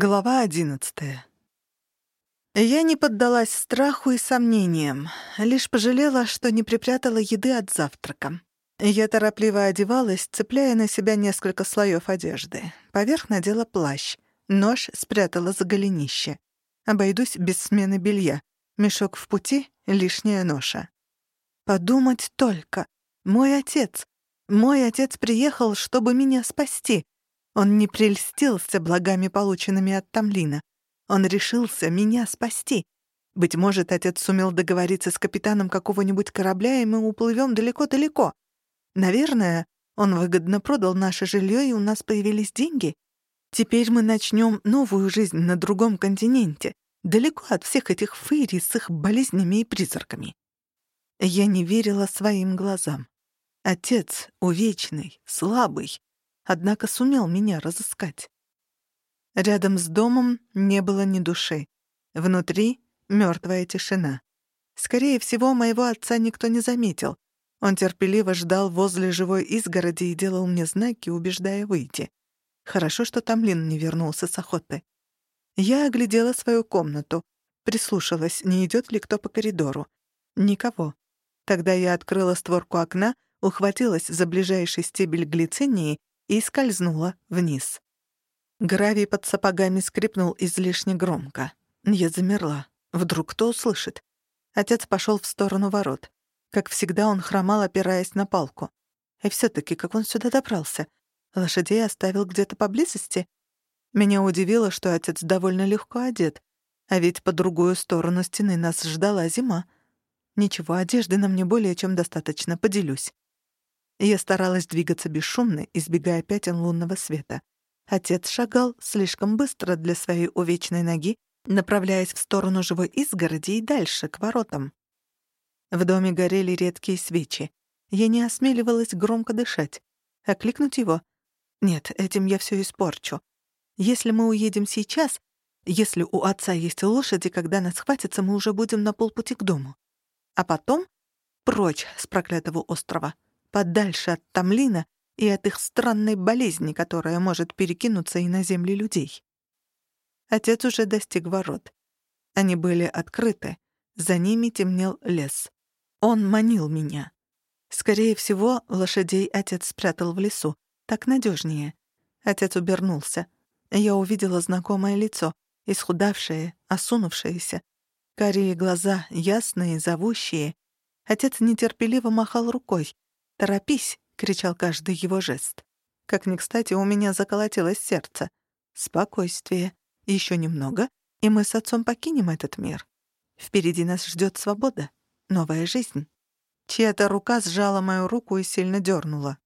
Глава одиннадцатая. Я не поддалась страху и сомнениям, лишь пожалела, что не припрятала еды от завтрака. Я торопливо одевалась, цепляя на себя несколько слоев одежды. Поверх надела плащ, нож спрятала за голенище. Обойдусь без смены белья. Мешок в пути — лишняя ноша. Подумать только. Мой отец. Мой отец приехал, чтобы меня спасти — он не прельстился благами, полученными от Тамлина. Он решился меня спасти. Быть может, отец сумел договориться с капитаном какого-нибудь корабля, и мы уплывем далеко-далеко. Наверное, он выгодно продал наше жилье, и у нас появились деньги. Теперь мы начнем новую жизнь на другом континенте, далеко от всех этих фейри с их болезнями и призраками. Я не верила своим глазам. Отец, увечный, слабый, однако сумел меня разыскать. Рядом с домом не было ни души. Внутри — мертвая тишина. Скорее всего, моего отца никто не заметил. Он терпеливо ждал возле живой изгороди и делал мне знаки, убеждая выйти. Хорошо, что Тамлин не вернулся с охоты. Я оглядела свою комнату, прислушалась, не идет ли кто по коридору. Никого. Тогда я открыла створку окна, ухватилась за ближайший стебель глицинии и скользнула вниз. Гравий под сапогами скрипнул излишне громко. Я замерла. Вдруг кто услышит? Отец пошел в сторону ворот. Как всегда, он хромал, опираясь на палку. И все таки как он сюда добрался? Лошадей оставил где-то поблизости? Меня удивило, что отец довольно легко одет. А ведь по другую сторону стены нас ждала зима. Ничего, одежды нам не более чем достаточно, поделюсь. Я старалась двигаться бесшумно, избегая пятен лунного света. Отец шагал слишком быстро для своей увечной ноги, направляясь в сторону живой изгороди и дальше, к воротам. В доме горели редкие свечи. Я не осмеливалась громко дышать. Окликнуть его? Нет, этим я все испорчу. Если мы уедем сейчас, если у отца есть лошади, когда нас хватится, мы уже будем на полпути к дому. А потом прочь с проклятого острова подальше от Тамлина и от их странной болезни, которая может перекинуться и на земли людей. Отец уже достиг ворот. Они были открыты, за ними темнел лес. Он манил меня. Скорее всего, лошадей отец спрятал в лесу. Так надежнее. Отец обернулся. Я увидела знакомое лицо, исхудавшее, осунувшееся. Карие глаза, ясные, зовущие. Отец нетерпеливо махал рукой. «Торопись!» — кричал каждый его жест. Как ни кстати, у меня заколотилось сердце. Спокойствие. Еще немного, и мы с отцом покинем этот мир. Впереди нас ждет свобода, новая жизнь. Чья-то рука сжала мою руку и сильно дернула.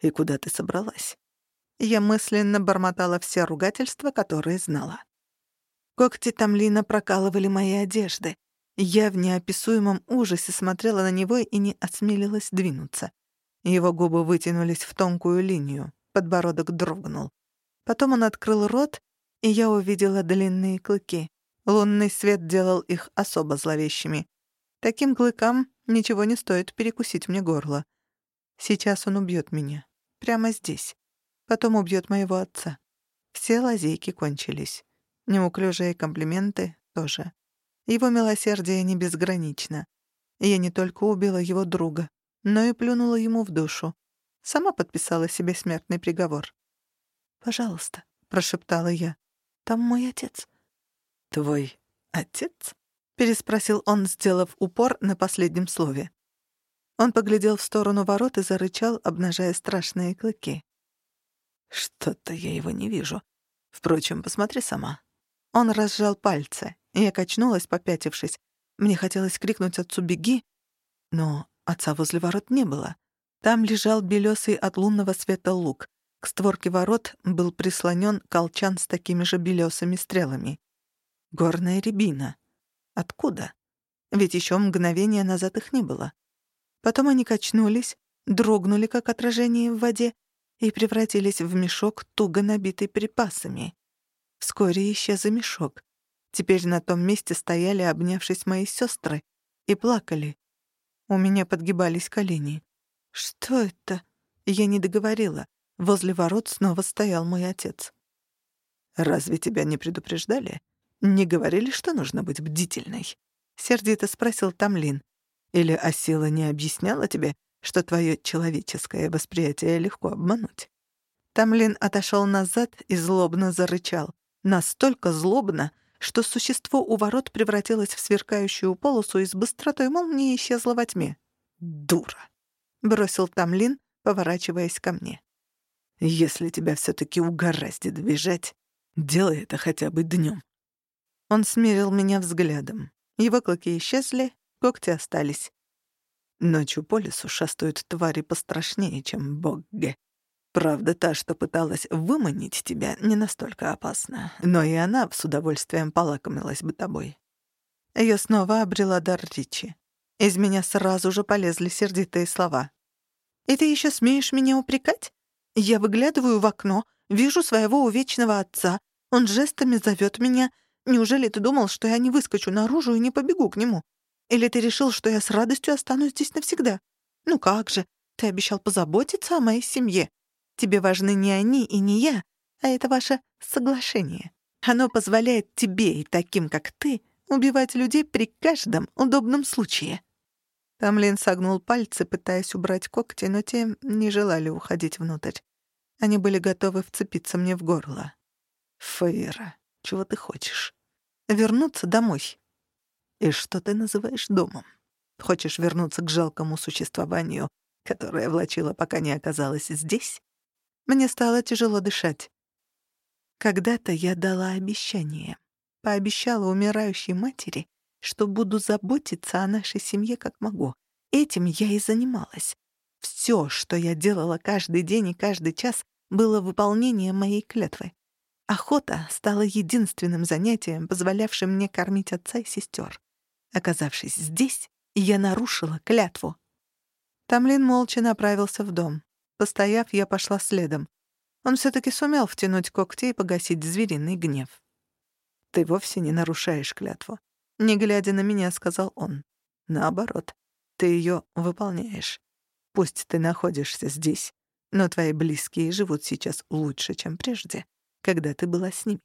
«И куда ты собралась?» Я мысленно бормотала все ругательства, которые знала. Когти Тамлина прокалывали мои одежды. Я в неописуемом ужасе смотрела на него и не осмелилась двинуться. Его губы вытянулись в тонкую линию, подбородок дрогнул. Потом он открыл рот, и я увидела длинные клыки. Лунный свет делал их особо зловещими. Таким клыкам ничего не стоит перекусить мне горло. Сейчас он убьет меня. Прямо здесь. Потом убьет моего отца. Все лазейки кончились. Неуклюжие комплименты тоже. Его милосердие не безгранично. Я не только убила его друга, но и плюнула ему в душу. Сама подписала себе смертный приговор. «Пожалуйста», — прошептала я, — «там мой отец». «Твой отец?» — переспросил он, сделав упор на последнем слове. Он поглядел в сторону ворот и зарычал, обнажая страшные клыки. «Что-то я его не вижу. Впрочем, посмотри сама». Он разжал пальцы. Я качнулась, попятившись. Мне хотелось крикнуть отцу «беги», но отца возле ворот не было. Там лежал белесый от лунного света лук. К створке ворот был прислонен колчан с такими же белесыми стрелами. Горная рябина. Откуда? Ведь еще мгновение назад их не было. Потом они качнулись, дрогнули, как отражение в воде, и превратились в мешок, туго набитый припасами. Вскоре исчез и мешок. Теперь на том месте стояли, обнявшись мои сестры, и плакали. У меня подгибались колени. «Что это?» Я не договорила. Возле ворот снова стоял мой отец. «Разве тебя не предупреждали? Не говорили, что нужно быть бдительной?» — сердито спросил Тамлин. «Или Асила не объясняла тебе, что твое человеческое восприятие легко обмануть?» Тамлин отошел назад и злобно зарычал. Настолько злобно, что существо у ворот превратилось в сверкающую полосу и с быстротой молнии исчезло во тьме. «Дура!» — бросил Тамлин, поворачиваясь ко мне. «Если тебя все-таки угораздит бежать, делай это хотя бы днем. Он смерил меня взглядом. Его клыки исчезли, когти остались. Ночью по лесу шастают твари пострашнее, чем Богге. Правда, та, что пыталась выманить тебя, не настолько опасна, но и она с удовольствием полакомилась бы тобой. Я снова обрела дар речи. Из меня сразу же полезли сердитые слова. «И ты еще смеешь меня упрекать? Я выглядываю в окно, вижу своего увечного отца, он жестами зовет меня. Неужели ты думал, что я не выскочу наружу и не побегу к нему? Или ты решил, что я с радостью останусь здесь навсегда? Ну как же, ты обещал позаботиться о моей семье. Тебе важны не они и не я, а это ваше соглашение. Оно позволяет тебе и таким, как ты, убивать людей при каждом удобном случае». Тамлин согнул пальцы, пытаясь убрать когти, но те не желали уходить внутрь. Они были готовы вцепиться мне в горло. «Фейра, чего ты хочешь? Вернуться домой?» «И что ты называешь домом? Хочешь вернуться к жалкому существованию, которое влачило, пока не оказалось здесь?» Мне стало тяжело дышать. Когда-то я дала обещание. Пообещала умирающей матери, что буду заботиться о нашей семье как могу. Этим я и занималась. Все, что я делала каждый день и каждый час, было выполнением моей клятвы. Охота стала единственным занятием, позволявшим мне кормить отца и сестер. Оказавшись здесь, я нарушила клятву. Тамлин молча направился в дом. Постояв, я пошла следом. Он все-таки сумел втянуть когти и погасить звериный гнев. «Ты вовсе не нарушаешь клятву», — не глядя на меня, сказал он. «Наоборот, ты ее выполняешь. Пусть ты находишься здесь, но твои близкие живут сейчас лучше, чем прежде когда ты была с ними.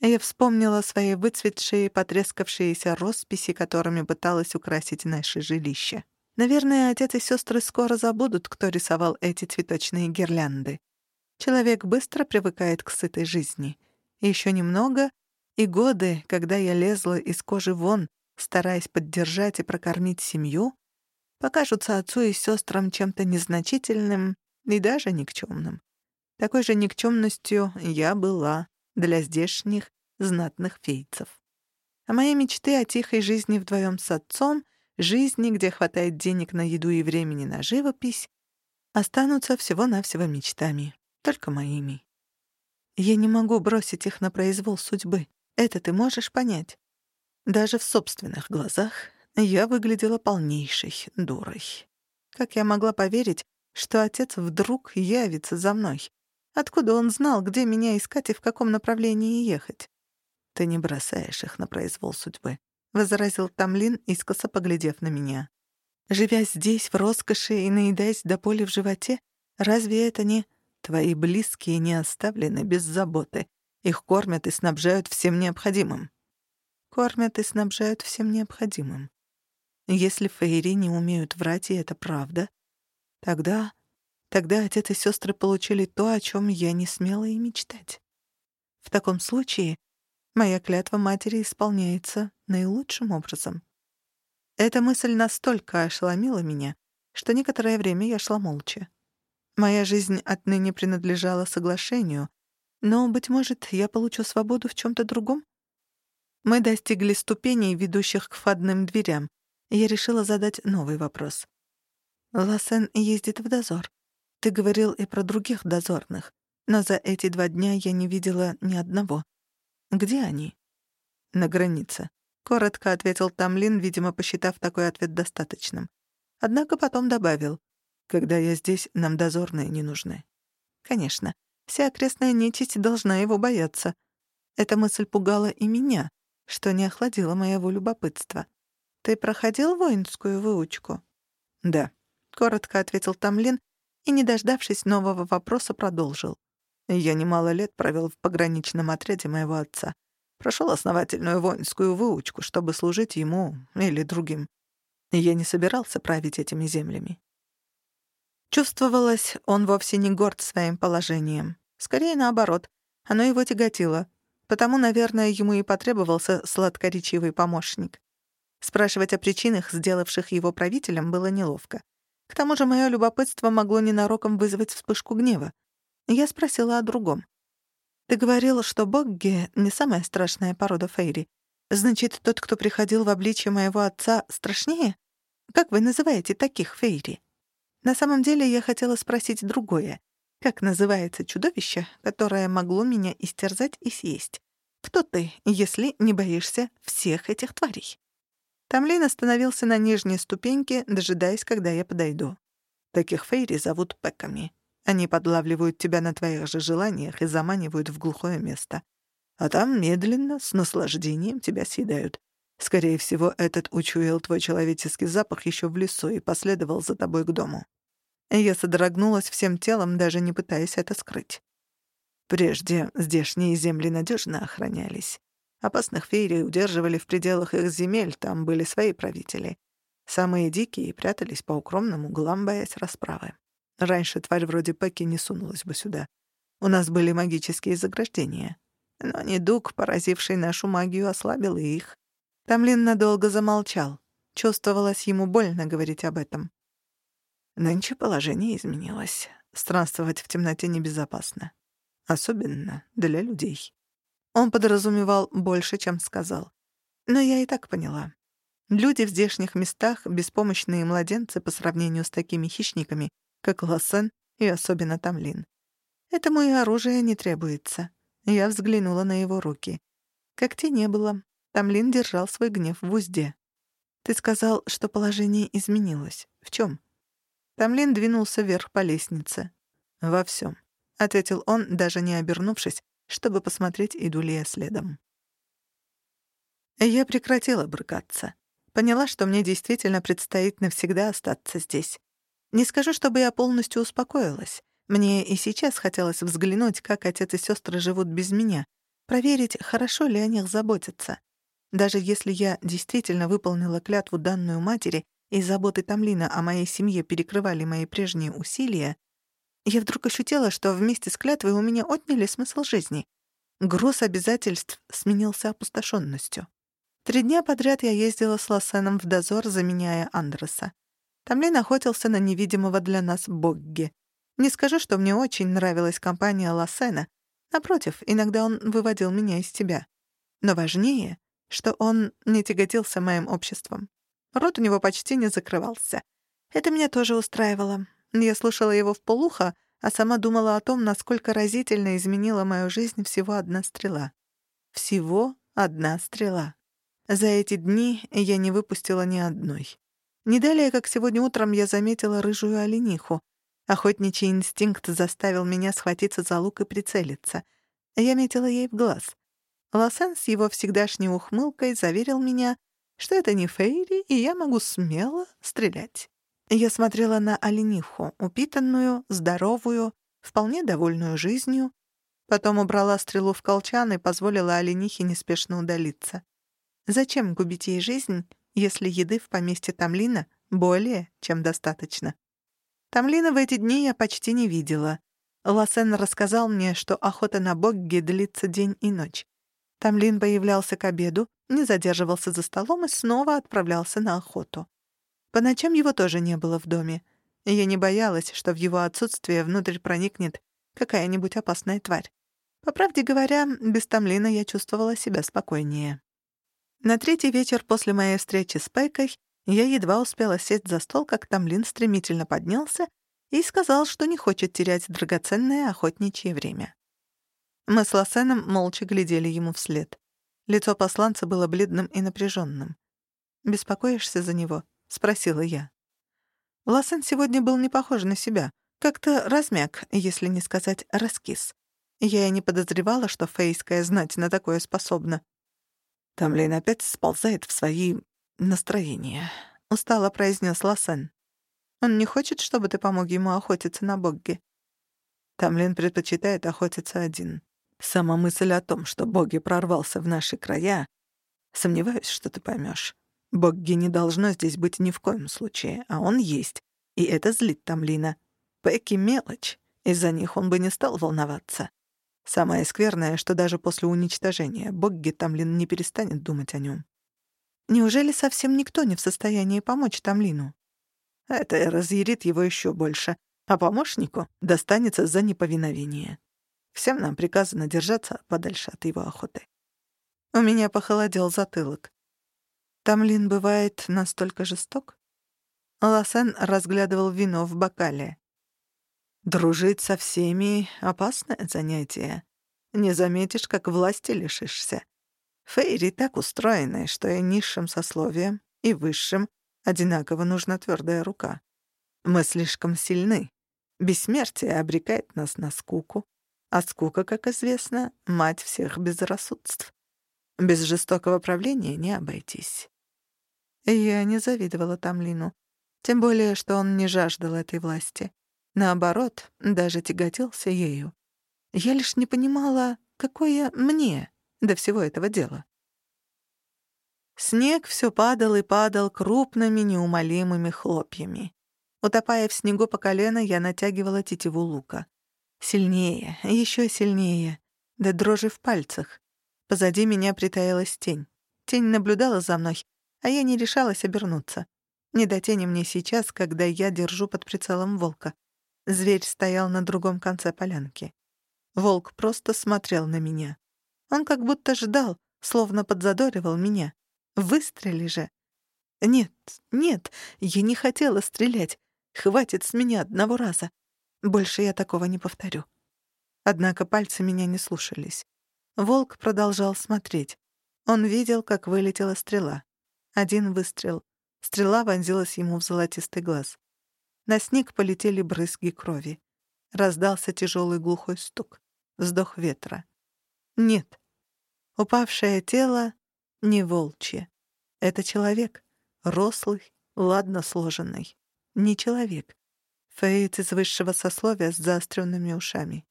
Я вспомнила свои выцветшие, потрескавшиеся росписи, которыми пыталась украсить наше жилище. Наверное, отец и сестры скоро забудут, кто рисовал эти цветочные гирлянды. Человек быстро привыкает к сытой жизни. Еще немного, и годы, когда я лезла из кожи вон, стараясь поддержать и прокормить семью, покажутся отцу и сестрам чем-то незначительным и даже никчемным. Такой же никчемностью я была для здешних знатных фейцев. А мои мечты о тихой жизни вдвоем с отцом, жизни, где хватает денег на еду и времени на живопись, останутся всего-навсего мечтами, только моими. Я не могу бросить их на произвол судьбы. Это ты можешь понять. Даже в собственных глазах я выглядела полнейшей дурой. Как я могла поверить, что отец вдруг явится за мной? Откуда он знал, где меня искать и в каком направлении ехать? «Ты не бросаешь их на произвол судьбы», — возразил Тамлин, искоса поглядев на меня. «Живя здесь, в роскоши и наедаясь до боли в животе, разве это не...» «Твои близкие не оставлены без заботы. Их кормят и снабжают всем необходимым». «Кормят и снабжают всем необходимым. Если фейри не умеют врать, и это правда, тогда Тогда отец и сестры получили то, о чем я не смела и мечтать. В таком случае моя клятва матери исполняется наилучшим образом. Эта мысль настолько ошеломила меня, что некоторое время я шла молча. Моя жизнь отныне принадлежала соглашению, но, быть может, я получу свободу в чем-то другом? Мы достигли ступеней, ведущих к входным дверям, я решила задать новый вопрос. Лассен ездит в дозор. Ты говорил и про других дозорных, но за эти два дня я не видела ни одного. Где они? На границе. Коротко ответил Тамлин, видимо, посчитав такой ответ достаточным. Однако потом добавил, «Когда я здесь, нам дозорные не нужны». Конечно, вся окрестная нечисть должна его бояться. Эта мысль пугала и меня, что не охладило моего любопытства. «Ты проходил воинскую выучку?» «Да», — коротко ответил Тамлин, и, не дождавшись нового вопроса, продолжил. Я немало лет провел в пограничном отряде моего отца. Прошел основательную воинскую выучку, чтобы служить ему или другим. Я не собирался править этими землями. Чувствовалось, он вовсе не горд своим положением. Скорее наоборот, оно его тяготило. Потому, наверное, ему и потребовался сладкоречивый помощник. Спрашивать о причинах, сделавших его правителем, было неловко. К тому же мое любопытство могло ненароком вызвать вспышку гнева. Я спросила о другом. «Ты говорил, что Богги — не самая страшная порода Фейри. Значит, тот, кто приходил в обличье моего отца, страшнее? Как вы называете таких Фейри?» На самом деле я хотела спросить другое. Как называется чудовище, которое могло меня истерзать и съесть? Кто ты, если не боишься всех этих тварей? Тамлин остановился на нижней ступеньке, дожидаясь, когда я подойду. Таких фейри зовут пеками. Они подлавливают тебя на твоих же желаниях и заманивают в глухое место. А там медленно, с наслаждением тебя съедают. Скорее всего, этот учуял твой человеческий запах еще в лесу и последовал за тобой к дому. Я содрогнулась всем телом, даже не пытаясь это скрыть. Прежде здешние земли надежно охранялись. Опасных фейри удерживали в пределах их земель, там были свои правители. Самые дикие прятались по укромным углам, боясь расправы. Раньше тварь вроде Пеки не сунулась бы сюда. У нас были магические заграждения. Но недуг, поразивший нашу магию, ослабил их. Тамлин надолго замолчал. Чувствовалось ему больно говорить об этом. Нынче положение изменилось. Странствовать в темноте небезопасно. Особенно для людей. Он подразумевал больше, чем сказал. Но я и так поняла. Люди в здешних местах — беспомощные младенцы по сравнению с такими хищниками, как Лассен и особенно Тамлин. Этому и оружие не требуется. Я взглянула на его руки. Когтей не было. Тамлин держал свой гнев в узде. «Ты сказал, что положение изменилось. В чем? Тамлин двинулся вверх по лестнице. «Во всем, ответил он, даже не обернувшись, чтобы посмотреть, иду ли я следом. Я прекратила брыкаться. Поняла, что мне действительно предстоит навсегда остаться здесь. Не скажу, чтобы я полностью успокоилась. Мне и сейчас хотелось взглянуть, как отец и сестры живут без меня, проверить, хорошо ли о них заботятся. Даже если я действительно выполнила клятву данную матери, и заботы Тамлина о моей семье перекрывали мои прежние усилия, я вдруг ощутила, что вместе с клятвой у меня отняли смысл жизни. Груз обязательств сменился опустошенностью. Три дня подряд я ездила с Лосеном в дозор, заменяя Андреса. Тамлин охотился на невидимого для нас Богги. Не скажу, что мне очень нравилась компания Лосена. Напротив, иногда он выводил меня из тебя. Но важнее, что он не тяготился моим обществом. Рот у него почти не закрывался. Это меня тоже устраивало. Я слушала его в полухо, а сама думала о том, насколько разительно изменила мою жизнь всего одна стрела. Всего одна стрела. За эти дни я не выпустила ни одной. Не далее, как сегодня утром, я заметила рыжую олениху. Охотничий инстинкт заставил меня схватиться за лук и прицелиться. Я метила ей в глаз. Лосен с его всегдашней ухмылкой заверил меня, что это не Фейри, и я могу смело стрелять. Я смотрела на олениху, упитанную, здоровую, вполне довольную жизнью, потом убрала стрелу в колчан и позволила оленихе неспешно удалиться. Зачем губить ей жизнь, если еды в поместье Тамлина более чем достаточно? Тамлина в эти дни я почти не видела. Лассен рассказал мне, что охота на Богги длится день и ночь. Тамлин появлялся к обеду, не задерживался за столом и снова отправлялся на охоту. По ночам его тоже не было в доме. Я не боялась, что в его отсутствие внутрь проникнет какая-нибудь опасная тварь. По правде говоря, без Тамлина я чувствовала себя спокойнее. На третий вечер после моей встречи с Пейкой я едва успела сесть за стол, как Тамлин стремительно поднялся и сказал, что не хочет терять драгоценное охотничье время. Мы с Лосеном молча глядели ему вслед. Лицо посланца было бледным и напряженным. «Беспокоишься за него?» — спросила я. Лосен сегодня был не похож на себя. Как-то размяк, если не сказать раскис. Я и не подозревала, что фейская знать на такое способна. Тамлин опять сползает в свои настроения. Устало произнес Лосен. Он не хочет, чтобы ты помог ему охотиться на Богги. Тамлин предпочитает охотиться один. Сама мысль о том, что Боги прорвался в наши края, сомневаюсь, что ты поймешь. Богги не должно здесь быть ни в коем случае, а он есть, и это злит Тамлина. Пэки — мелочь, из-за них он бы не стал волноваться. Самое скверное, что даже после уничтожения Богги Тамлин не перестанет думать о нем. Неужели совсем никто не в состоянии помочь Тамлину? Это разъярит его еще больше, а помощнику достанется за неповиновение. Всем нам приказано держаться подальше от его охоты. У меня похолодел затылок. Тамлин бывает настолько жесток? Лосен разглядывал вино в бокале. Дружить со всеми — опасное занятие. Не заметишь, как власти лишишься. Фейри так устроены, что и низшим сословием, и высшим одинаково нужна твердая рука. Мы слишком сильны. Бессмертие обрекает нас на скуку, а скука, как известно, мать всех безрассудств. Без жестокого правления не обойтись. Я не завидовала Тамлину, тем более, что он не жаждал этой власти. Наоборот, даже тяготился ею. Я лишь не понимала, какое мне до всего этого дела. Снег все падал и падал крупными неумолимыми хлопьями. Утопая в снегу по колено, я натягивала тетиву лука. Сильнее, еще сильнее, да дрожи в пальцах. Позади меня притаилась тень. Тень наблюдала за мной, а я не решалась обернуться. Не до тени мне сейчас, когда я держу под прицелом волка. Зверь стоял на другом конце полянки. Волк просто смотрел на меня. Он как будто ждал, словно подзадоривал меня. Выстрели же. Нет, нет, я не хотела стрелять. Хватит с меня одного раза. Больше я такого не повторю. Однако пальцы меня не слушались. Волк продолжал смотреть. Он видел, как вылетела стрела. Один выстрел. Стрела вонзилась ему в золотистый глаз. На снег полетели брызги крови. Раздался тяжелый глухой стук. Вздох ветра. Нет. Упавшее тело не волчье. Это человек. Рослый, ладно сложенный. Не человек. Фейт из высшего сословия с заостренными ушами.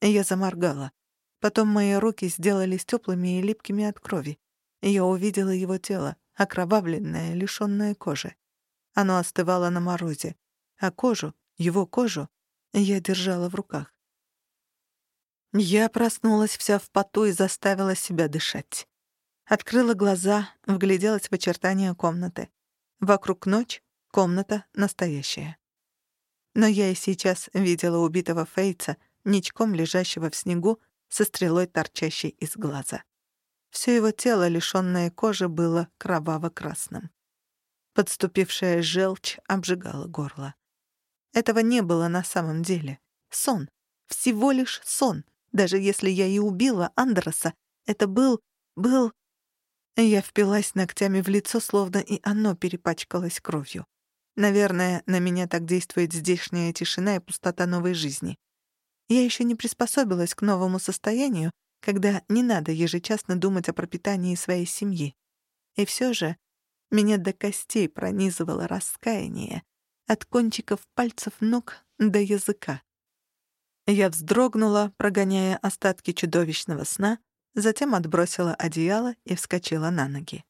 Я заморгала. Потом мои руки сделались теплыми и липкими от крови. Я увидела его тело, окровавленное, лишённое кожи. Оно остывало на морозе а кожу, его кожу, я держала в руках. Я проснулась вся в поту и заставила себя дышать. Открыла глаза, вгляделась в очертания комнаты. Вокруг ночь, комната настоящая. Но я и сейчас видела убитого Фейца, ничком лежащего в снегу, со стрелой, торчащей из глаза. Все его тело, лишённое кожи, было кроваво-красным. Подступившая желчь обжигала горло. Этого не было на самом деле. Сон. Всего лишь сон. Даже если я и убила Андроса, это был... был... Я впилась ногтями в лицо, словно и оно перепачкалось кровью. Наверное, на меня так действует здешняя тишина и пустота новой жизни. Я еще не приспособилась к новому состоянию, когда не надо ежечасно думать о пропитании своей семьи. И все же меня до костей пронизывало раскаяние, от кончиков пальцев ног до языка. Я вздрогнула, прогоняя остатки чудовищного сна, затем отбросила одеяло и вскочила на ноги.